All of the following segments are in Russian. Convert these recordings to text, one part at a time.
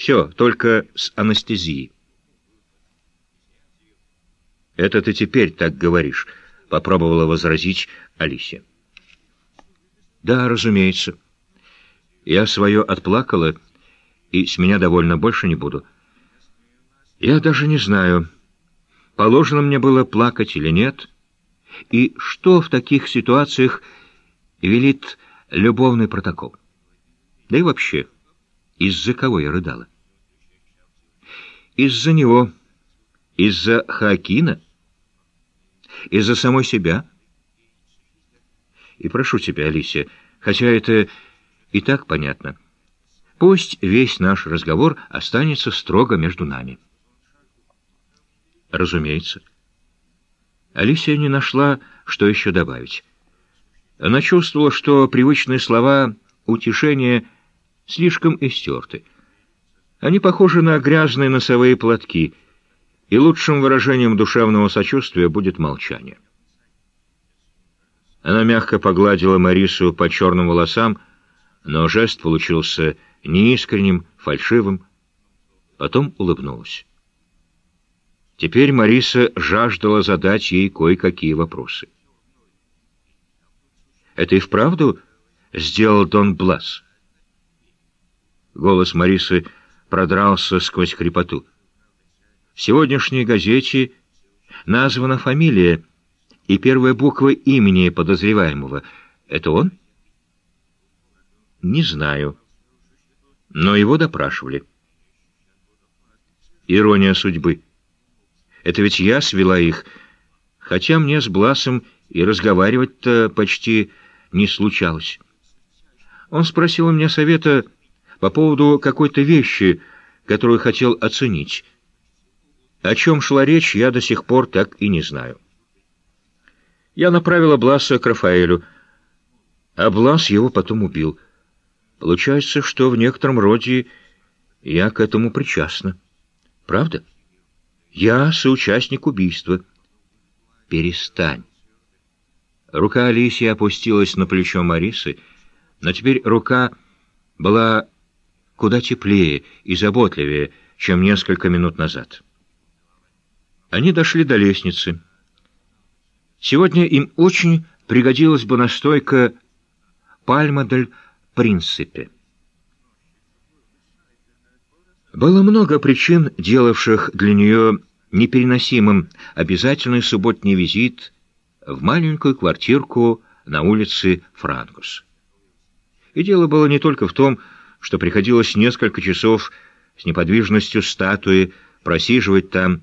Все, только с анестезией. «Это ты теперь так говоришь», — попробовала возразить Алисия. «Да, разумеется. Я свое отплакала, и с меня довольно больше не буду. Я даже не знаю, положено мне было плакать или нет, и что в таких ситуациях велит любовный протокол. Да и вообще, из-за кого я рыдала? Из-за него, из-за Хакина, из-за самой себя. И прошу тебя, Алисия, хотя это и так понятно, пусть весь наш разговор останется строго между нами. Разумеется. Алисия не нашла, что еще добавить. Она чувствовала, что привычные слова утешения слишком истерты. Они похожи на грязные носовые платки, и лучшим выражением душевного сочувствия будет молчание. Она мягко погладила Марису по черным волосам, но жест получился неискренним, фальшивым. Потом улыбнулась. Теперь Мариса жаждала задать ей кое-какие вопросы. «Это и вправду сделал Дон Блас?» Голос Марисы продрался сквозь хрипоту. В сегодняшней газете названа фамилия и первая буква имени подозреваемого. Это он? Не знаю. Но его допрашивали. Ирония судьбы. Это ведь я свела их, хотя мне с Бласом и разговаривать-то почти не случалось. Он спросил у меня совета по поводу какой-то вещи, которую хотел оценить. О чем шла речь, я до сих пор так и не знаю. Я направила Бласа к Рафаэлю, а Блас его потом убил. Получается, что в некотором роде я к этому причастна. Правда? Я соучастник убийства. Перестань. Рука Алисии опустилась на плечо Марисы, но теперь рука была куда теплее и заботливее, чем несколько минут назад. Они дошли до лестницы. Сегодня им очень пригодилась бы настойка «Пальма дель Принципе». Было много причин, делавших для нее непереносимым обязательный субботний визит в маленькую квартирку на улице Франкус. И дело было не только в том, что приходилось несколько часов с неподвижностью статуи просиживать там,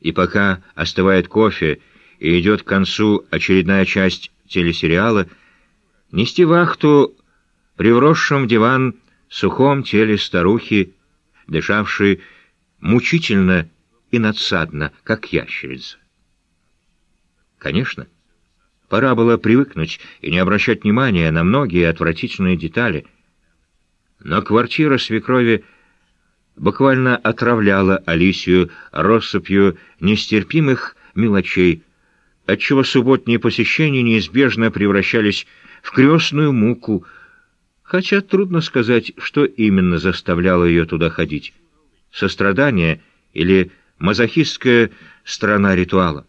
и пока остывает кофе и идет к концу очередная часть телесериала, нести вахту при вросшем в диван сухом теле старухи, дышавшей мучительно и надсадно, как ящерица. Конечно, пора было привыкнуть и не обращать внимания на многие отвратительные детали — но квартира свекрови буквально отравляла Алисию россыпью нестерпимых мелочей, отчего субботние посещения неизбежно превращались в крестную муку, хотя трудно сказать, что именно заставляло ее туда ходить — сострадание или мазохистская сторона ритуала.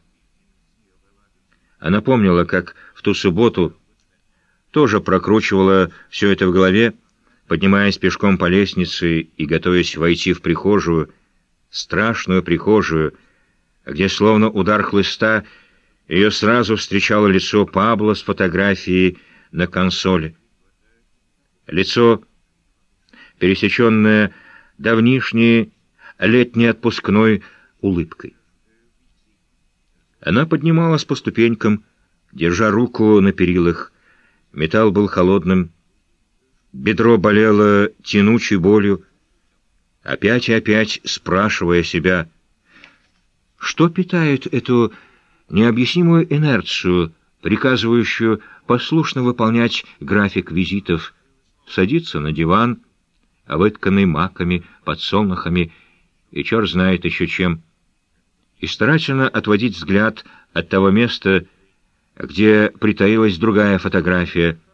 Она помнила, как в ту субботу тоже прокручивала все это в голове, Поднимаясь пешком по лестнице и готовясь войти в прихожую, страшную прихожую, где словно удар хлыста ее сразу встречало лицо Пабло с фотографией на консоли. Лицо, пересеченное давнишней летней отпускной улыбкой. Она поднималась по ступенькам, держа руку на перилах. Металл был холодным, Бедро болело тянучей болью, опять и опять спрашивая себя, что питает эту необъяснимую инерцию, приказывающую послушно выполнять график визитов, садиться на диван, вытканный маками, подсолнухами и черт знает еще чем, и старательно отводить взгляд от того места, где притаилась другая фотография —